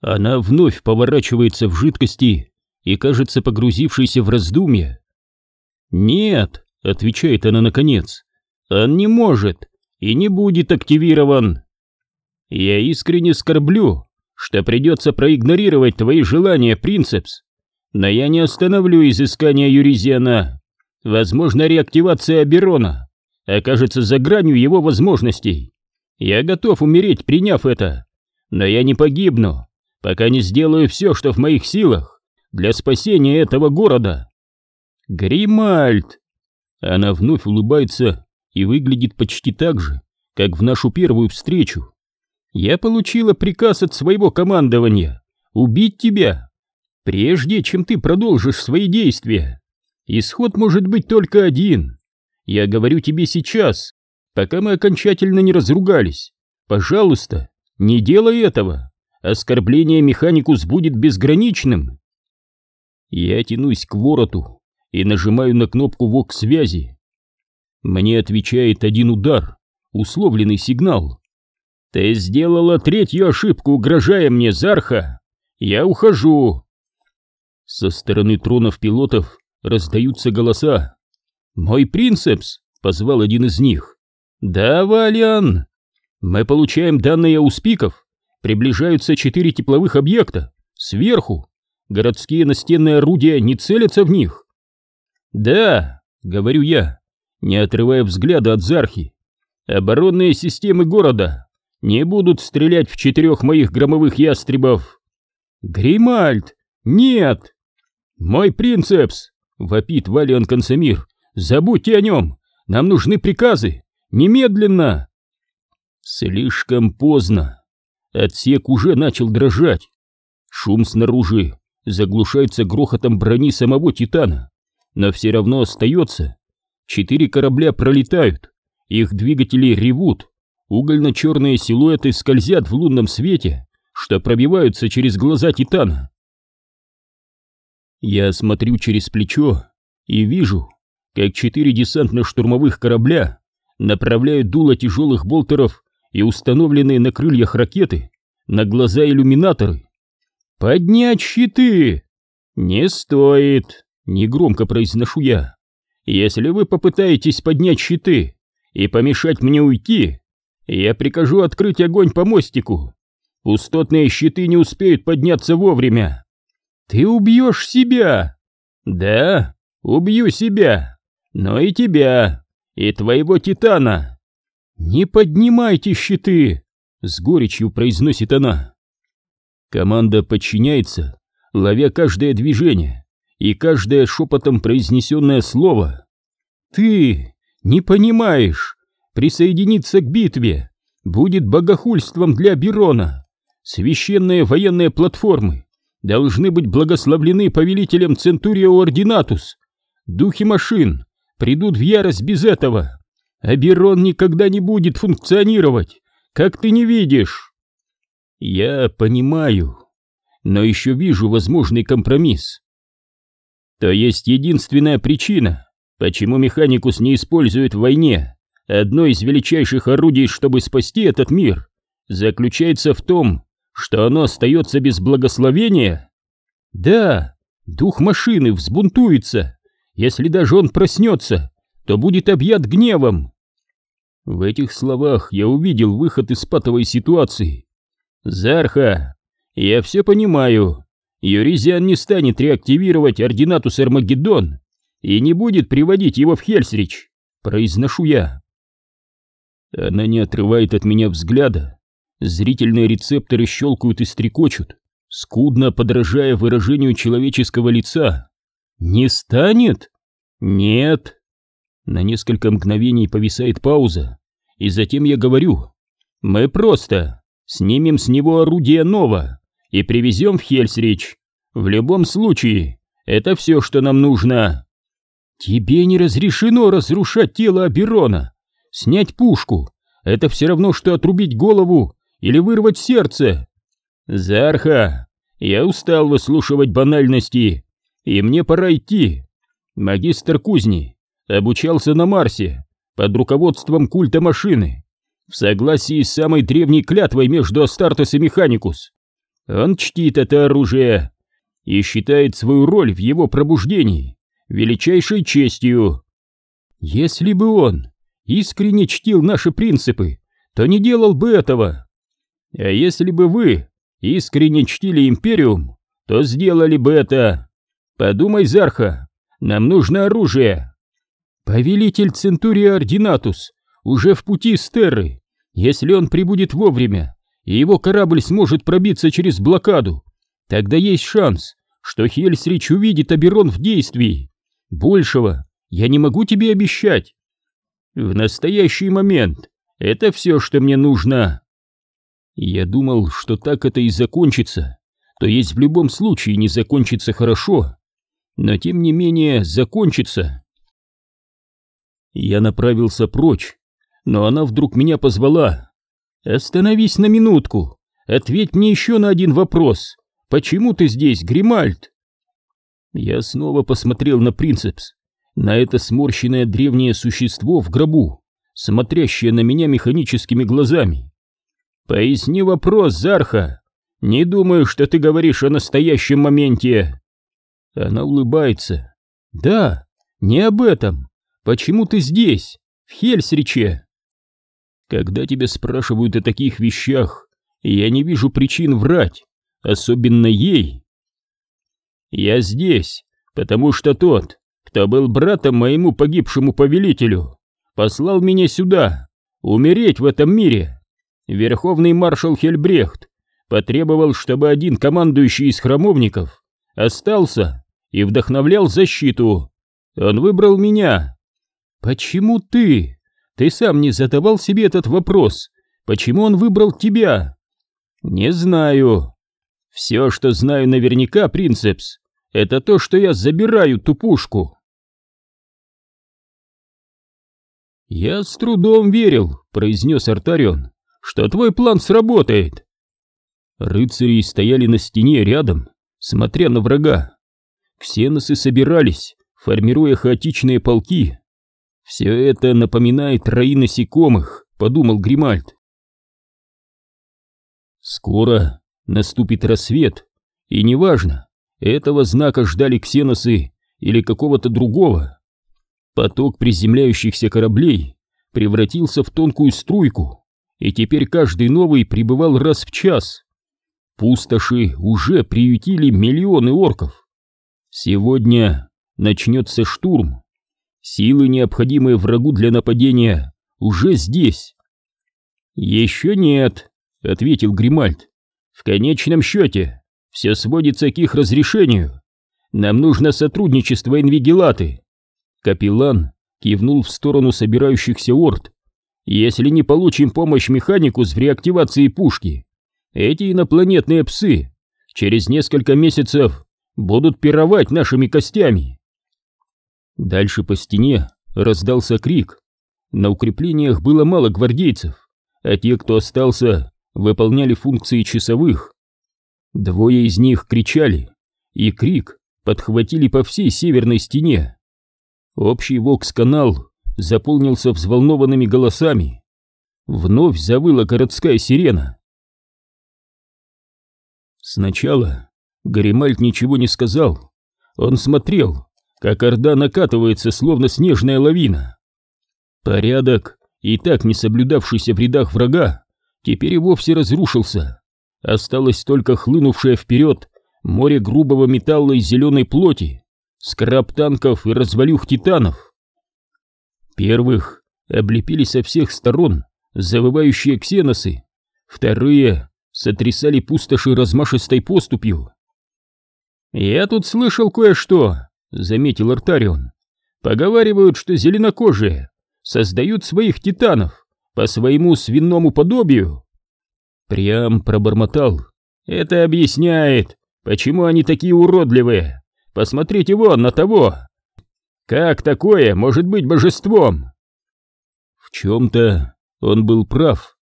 Она вновь поворачивается в жидкости и кажется погрузившейся в раздумье. «Нет», — отвечает она наконец, — «он не может и не будет активирован. Я искренне скорблю, что придется проигнорировать твои желания, принцепс, но я не остановлю изыскания Юризиана. Возможно, реактивация Аберона окажется за гранью его возможностей. Я готов умереть, приняв это, но я не погибну, пока не сделаю все, что в моих силах для спасения этого города. Гримальд! Она вновь улыбается и выглядит почти так же, как в нашу первую встречу. Я получила приказ от своего командования убить тебя, прежде чем ты продолжишь свои действия. Исход может быть только один. Я говорю тебе сейчас, пока мы окончательно не разругались. Пожалуйста, не делай этого. Оскорбление механикус будет безграничным. Я тянусь к вороту и нажимаю на кнопку ВОК-связи. Мне отвечает один удар, условленный сигнал. «Ты сделала третью ошибку, угрожая мне, Зарха! Я ухожу!» Со стороны тронов пилотов раздаются голоса. «Мой принцепс!» — позвал один из них. «Да, Валиан! Мы получаем данные у спиков. Приближаются четыре тепловых объекта. Сверху. Городские настенные орудия не целятся в них». «Да», — говорю я, не отрывая взгляда от Зархи. «Оборонные системы города не будут стрелять в четырех моих громовых ястребов». «Гримальд! Нет!» «Мой принцепс!» — вопит Валиан Консамир. «Забудьте о нем! Нам нужны приказы! Немедленно!» Слишком поздно. Отсек уже начал дрожать. Шум снаружи заглушается грохотом брони самого Титана, но все равно остается. Четыре корабля пролетают, их двигатели ревут, угольно-черные силуэты скользят в лунном свете, что пробиваются через глаза Титана. Я смотрю через плечо и вижу, как четыре десантно-штурмовых корабля направляют дуло тяжелых болтеров и установленные на крыльях ракеты на глаза иллюминаторы. «Поднять щиты!» «Не стоит!» — негромко произношу я. «Если вы попытаетесь поднять щиты и помешать мне уйти, я прикажу открыть огонь по мостику. Пустотные щиты не успеют подняться вовремя. Ты убьешь себя. Да, убью себя, но и тебя, и твоего титана. Не поднимайте щиты, с горечью произносит она. Команда подчиняется, ловя каждое движение и каждое шепотом произнесенное слово. Ты не понимаешь, присоединиться к битве будет богохульством для Берона. Священные военные платформы должны быть благословлены повелителем Центурио Ординатус. Духи машин придут в ярость без этого. Аберон никогда не будет функционировать, как ты не видишь. Я понимаю, но еще вижу возможный компромисс. То есть единственная причина, почему Механикус не использует в войне одно из величайших орудий, чтобы спасти этот мир, заключается в том, что оно остается без благословения? Да, дух машины взбунтуется. Если даже он проснется, то будет объят гневом. В этих словах я увидел выход из патовой ситуации. Зарха, я все понимаю. Юризиан не станет реактивировать ординатус Армагеддон и не будет приводить его в Хельсрич, произношу я. Она не отрывает от меня взгляда, Зрительные рецепторы щелкают и стрекочут, скудно подражая выражению человеческого лица. «Не станет?» «Нет». На несколько мгновений повисает пауза, и затем я говорю, «Мы просто снимем с него орудие Нова и привезем в Хельсрич. В любом случае, это все, что нам нужно». «Тебе не разрешено разрушать тело Аберона. Снять пушку — это все равно, что отрубить голову или вырвать сердце. Зарха, я устал выслушивать банальности, и мне пора идти. Магистр кузни обучался на Марсе под руководством культа машины, в согласии с самой древней клятвой между Астартес и Механикус. Он чтит это оружие и считает свою роль в его пробуждении величайшей честью. Если бы он искренне чтил наши принципы, то не делал бы этого. А если бы вы искренне чтили Империум, то сделали бы это. Подумай, Зарха, нам нужно оружие. Повелитель Центурия Ординатус уже в пути с Терры. Если он прибудет вовремя, и его корабль сможет пробиться через блокаду, тогда есть шанс, что Хельсрич увидит Аберон в действии. Большего я не могу тебе обещать. В настоящий момент это все, что мне нужно. Я думал, что так это и закончится, то есть в любом случае не закончится хорошо, но тем не менее закончится. Я направился прочь, но она вдруг меня позвала. «Остановись на минутку, ответь мне еще на один вопрос. Почему ты здесь, Гримальд?» Я снова посмотрел на Принцепс, на это сморщенное древнее существо в гробу, смотрящее на меня механическими глазами. «Поясни вопрос, Зарха. Не думаю, что ты говоришь о настоящем моменте». Она улыбается. «Да, не об этом. Почему ты здесь, в Хельсриче?» Когда тебя спрашивают о таких вещах, я не вижу причин врать, особенно ей. Я здесь, потому что тот, кто был братом моему погибшему повелителю, послал меня сюда, умереть в этом мире. Верховный маршал Хельбрехт потребовал, чтобы один командующий из храмовников остался и вдохновлял защиту. Он выбрал меня. Почему ты? Ты сам не задавал себе этот вопрос. Почему он выбрал тебя? Не знаю. Все, что знаю наверняка, Принцепс, это то, что я забираю ту пушку. «Я с трудом верил», — произнес Артарион, — «что твой план сработает». Рыцари стояли на стене рядом, смотря на врага. Ксеносы собирались, формируя хаотичные полки. «Все это напоминает раи насекомых», — подумал Гримальд. Скоро наступит рассвет, и неважно, этого знака ждали ксеносы или какого-то другого. Поток приземляющихся кораблей превратился в тонкую струйку, и теперь каждый новый прибывал раз в час. Пустоши уже приютили миллионы орков. Сегодня начнется штурм. Силы, необходимые врагу для нападения, уже здесь. «Еще нет», — ответил Гримальд. «В конечном счете, все сводится к их разрешению. Нам нужно сотрудничество инвигилаты. Капеллан кивнул в сторону собирающихся орд. Если не получим помощь механику с реактивацией пушки, эти инопланетные псы через несколько месяцев будут пировать нашими костями. Дальше по стене раздался крик. На укреплениях было мало гвардейцев, а те, кто остался, выполняли функции часовых. Двое из них кричали, и крик подхватили по всей северной стене. Общий вокс-канал заполнился взволнованными голосами. Вновь завыла городская сирена. Сначала Гаримальд ничего не сказал. Он смотрел, как орда накатывается, словно снежная лавина. Порядок, и так не соблюдавшийся в рядах врага, теперь и вовсе разрушился. Осталось только хлынувшее вперед море грубого металла и зеленой плоти, скраб танков и развалюх титанов. Первых облепили со всех сторон завывающие ксеносы, вторые сотрясали пустоши размашистой поступью. «Я тут слышал кое-что», — заметил Артарион. «Поговаривают, что зеленокожие создают своих титанов по своему свиному подобию». Прям пробормотал. «Это объясняет, почему они такие уродливые. Посмотрите вон на того! Как такое может быть божеством?» В чем-то он был прав.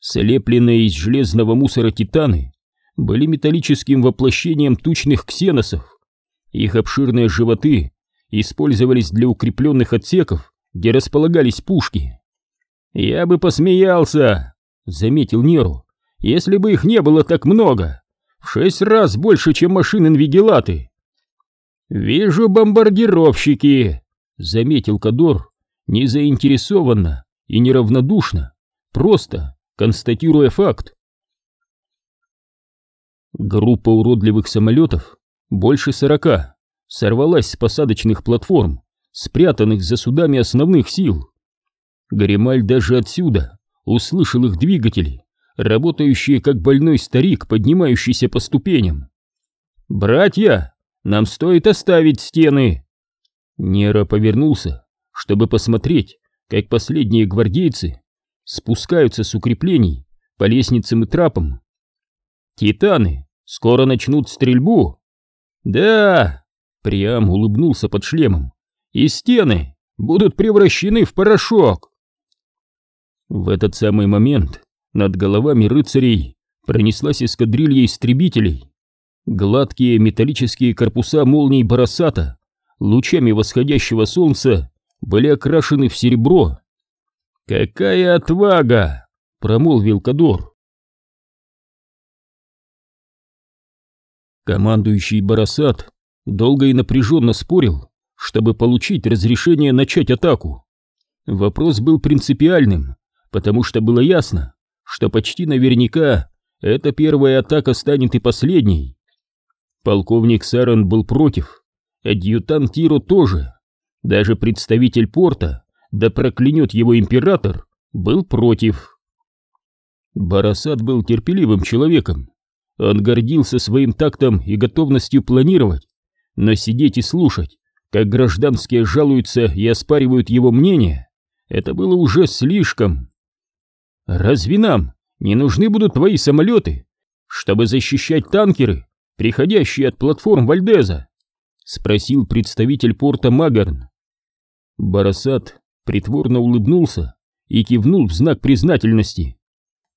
Слепленные из железного мусора титаны были металлическим воплощением тучных ксеносов. Их обширные животы использовались для укрепленных отсеков, где располагались пушки. «Я бы посмеялся», — заметил Неру, — «если бы их не было так много. В шесть раз больше, чем машины-инвигилаты. «Вижу бомбардировщики», — заметил Кадор, не заинтересованно и неравнодушно, просто констатируя факт. Группа уродливых самолетов, больше сорока, сорвалась с посадочных платформ, спрятанных за судами основных сил. Гаремаль даже отсюда услышал их двигатели, работающие как больной старик, поднимающийся по ступеням. «Братья, нам стоит оставить стены!» Нера повернулся, чтобы посмотреть, как последние гвардейцы спускаются с укреплений по лестницам и трапам. «Титаны скоро начнут стрельбу!» «Да!» — Приам улыбнулся под шлемом. «И стены будут превращены в порошок!» В этот самый момент над головами рыцарей пронеслась эскадрилья истребителей. Гладкие металлические корпуса молний Барасата лучами восходящего солнца были окрашены в серебро. «Какая отвага!» — промолвил Кадор. Командующий Барасат долго и напряженно спорил, чтобы получить разрешение начать атаку. Вопрос был принципиальным, потому что было ясно, что почти наверняка эта первая атака станет и последней. Полковник Саран был против, адъютант Тиро тоже, даже представитель порта, да проклянет его император, был против. Барасат был терпеливым человеком, он гордился своим тактом и готовностью планировать, но сидеть и слушать, как гражданские жалуются и оспаривают его мнение, это было уже слишком. «Разве нам не нужны будут твои самолеты, чтобы защищать танкеры, приходящие от платформ Вальдеза?» — спросил представитель порта Магарн. Барасат притворно улыбнулся и кивнул в знак признательности.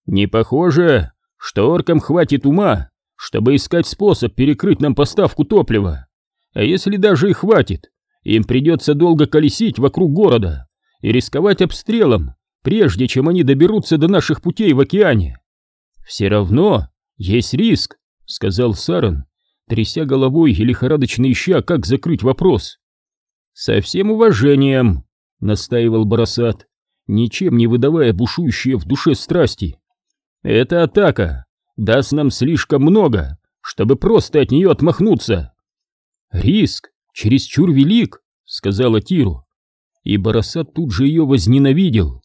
«Не похоже, что оркам хватит ума, чтобы искать способ перекрыть нам поставку топлива. А если даже и хватит, им придется долго колесить вокруг города и рисковать обстрелом, прежде чем они доберутся до наших путей в океане. Все равно есть риск, сказал Саран, тряся головой и лихорадочно ища, как закрыть вопрос. «Со всем уважением», — настаивал Барасат, ничем не выдавая бушующие в душе страсти. «Эта атака даст нам слишком много, чтобы просто от нее отмахнуться». «Риск чересчур велик», — сказала Тиру, и Барасат тут же ее возненавидел.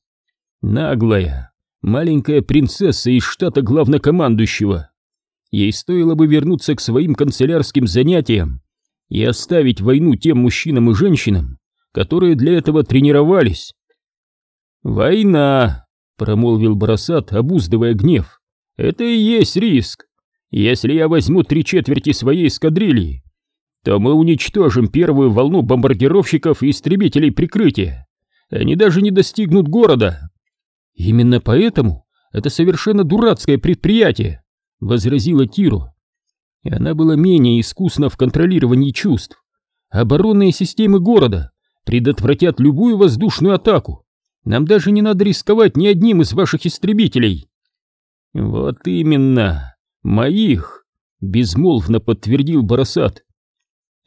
Наглая, маленькая принцесса из штата главнокомандующего. Ей стоило бы вернуться к своим канцелярским занятиям и оставить войну тем мужчинам и женщинам, которые для этого тренировались. «Война!» — промолвил Барасат, обуздывая гнев. «Это и есть риск. Если я возьму три четверти своей эскадрильи, то мы уничтожим первую волну бомбардировщиков и истребителей прикрытия. Они даже не достигнут города». «Именно поэтому это совершенно дурацкое предприятие», возразила Тиру. Она была менее искусна в контролировании чувств. Оборонные системы города предотвратят любую воздушную атаку. Нам даже не надо рисковать ни одним из ваших истребителей. Вот именно, моих, безмолвно подтвердил Барасат.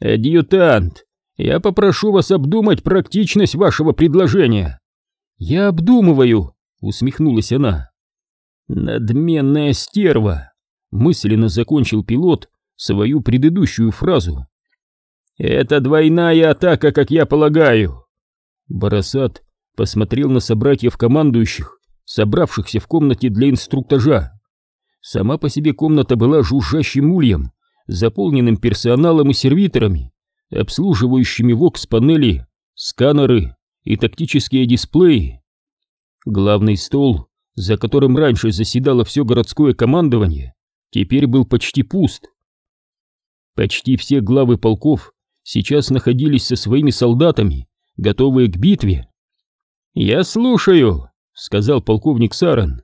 Адъютант, я попрошу вас обдумать практичность вашего предложения. Я обдумываю, усмехнулась она. Надменная стерва мысленно закончил пилот свою предыдущую фразу. «Это двойная атака, как я полагаю!» Барасат посмотрел на собратьев командующих, собравшихся в комнате для инструктажа. Сама по себе комната была жужжащим ульем, заполненным персоналом и сервиторами, обслуживающими вокс-панели, сканеры и тактические дисплеи. Главный стол, за которым раньше заседало все городское командование, теперь был почти пуст. Почти все главы полков сейчас находились со своими солдатами, готовые к битве. «Я слушаю», — сказал полковник Саран.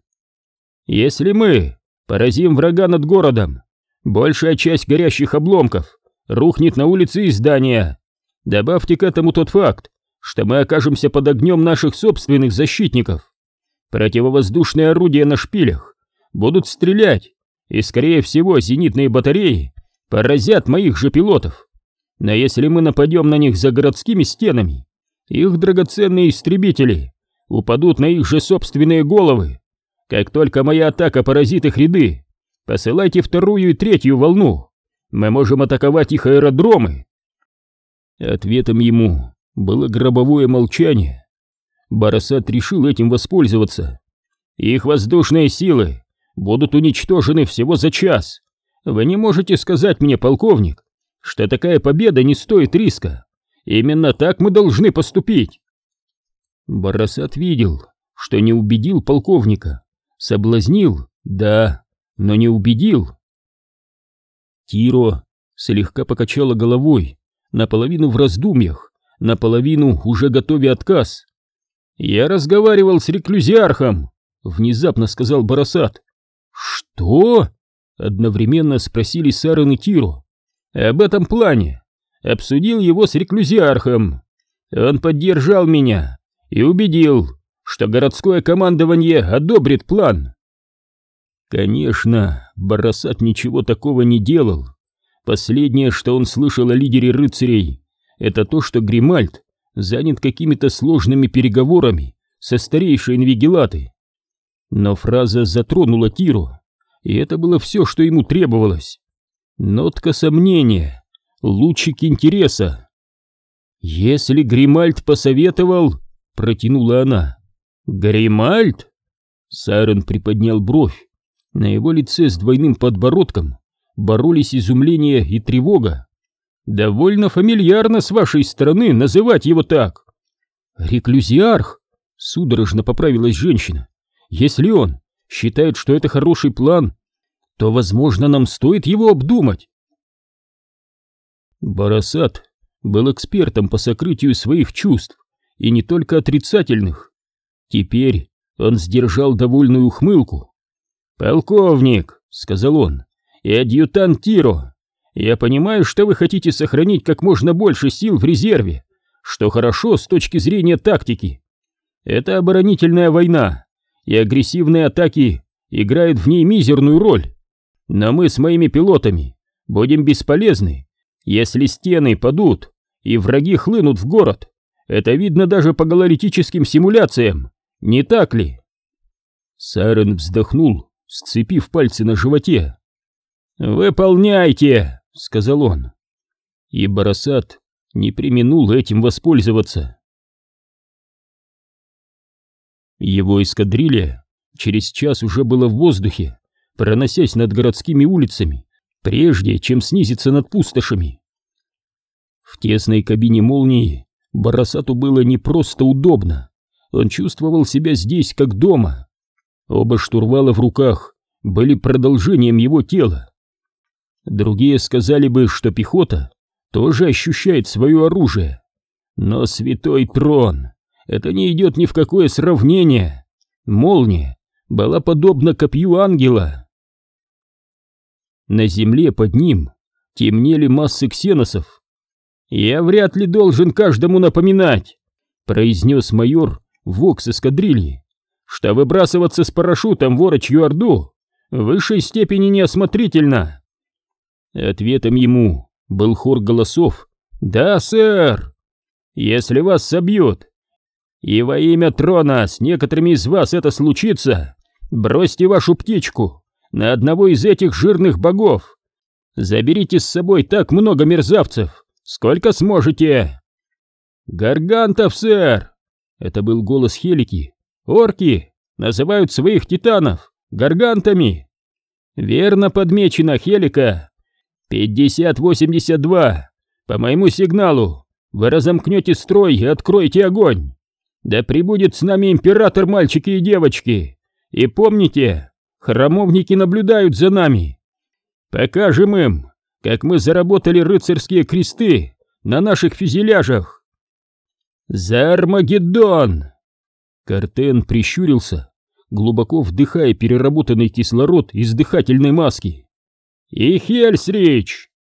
«Если мы поразим врага над городом, большая часть горящих обломков рухнет на улицы и здания. Добавьте к этому тот факт, что мы окажемся под огнем наших собственных защитников. Противовоздушные орудия на шпилях будут стрелять и, скорее всего, зенитные батареи поразят моих же пилотов. Но если мы нападем на них за городскими стенами, их драгоценные истребители упадут на их же собственные головы. Как только моя атака поразит их ряды, посылайте вторую и третью волну. Мы можем атаковать их аэродромы. Ответом ему было гробовое молчание. Барасат решил этим воспользоваться. Их воздушные силы будут уничтожены всего за час. Вы не можете сказать мне, полковник, что такая победа не стоит риска. Именно так мы должны поступить. Барасат видел, что не убедил полковника. Соблазнил, да, но не убедил. Тиро слегка покачала головой, наполовину в раздумьях, наполовину уже готовя отказ. «Я разговаривал с реклюзиархом», — внезапно сказал Барасат. «Что?» — одновременно спросили Сарен и Тиро. «Об этом плане. Обсудил его с реклюзиархом. Он поддержал меня и убедил, что городское командование одобрит план». Конечно, Барасат ничего такого не делал. Последнее, что он слышал о лидере рыцарей, это то, что Гримальд занят какими-то сложными переговорами со старейшей Инвигилаты. Но фраза затронула Тиру, и это было все, что ему требовалось. Нотка сомнения, лучик интереса. «Если Гримальд посоветовал...» — протянула она. «Гримальд?» Сайрон приподнял бровь. На его лице с двойным подбородком боролись изумление и тревога. Довольно фамильярно с вашей стороны называть его так. Реклюзиарх, судорожно поправилась женщина. Если он считает, что это хороший план, то, возможно, нам стоит его обдумать. Барасат был экспертом по сокрытию своих чувств, и не только отрицательных. Теперь он сдержал довольную ухмылку. «Полковник», — сказал он, — «и адъютант Тиро, я понимаю, что вы хотите сохранить как можно больше сил в резерве, что хорошо с точки зрения тактики. Это оборонительная война, и агрессивные атаки играют в ней мизерную роль. Но мы с моими пилотами будем бесполезны, если стены падут и враги хлынут в город. Это видно даже по гололитическим симуляциям, не так ли? Сарен вздохнул, сцепив пальцы на животе. «Выполняйте!» — сказал он. И Барасат не применул этим воспользоваться. Его эскадрилья через час уже была в воздухе, проносясь над городскими улицами, прежде чем снизиться над пустошами. В тесной кабине молнии Барасату было не просто удобно, он чувствовал себя здесь как дома. Оба штурвала в руках были продолжением его тела. Другие сказали бы, что пехота тоже ощущает свое оружие. Но святой трон, это не идет ни в какое сравнение. Молния была подобна копью ангела. На земле под ним темнели массы ксеносов. «Я вряд ли должен каждому напоминать», — произнес майор Вокс эскадрильи, «что выбрасываться с парашютом в Орочью Орду в высшей степени неосмотрительно». Ответом ему был хор голосов «Да, сэр! Если вас собьют, и во имя трона с некоторыми из вас это случится, бросьте вашу птичку на одного из этих жирных богов. Заберите с собой так много мерзавцев, сколько сможете!» «Гаргантов, сэр!» Это был голос Хелики. «Орки называют своих титанов гаргантами!» «Верно подмечено, Хелика!» «50-82! По моему сигналу вы разомкнете строй и откроете огонь! Да прибудет с нами император, мальчики и девочки! И помните, храмовники наблюдают за нами! Покажем им, как мы заработали рыцарские кресты на наших фюзеляжах!» «За Армагеддон!» Картен прищурился, глубоко вдыхая переработанный кислород из дыхательной маски. «И Хельсрич!»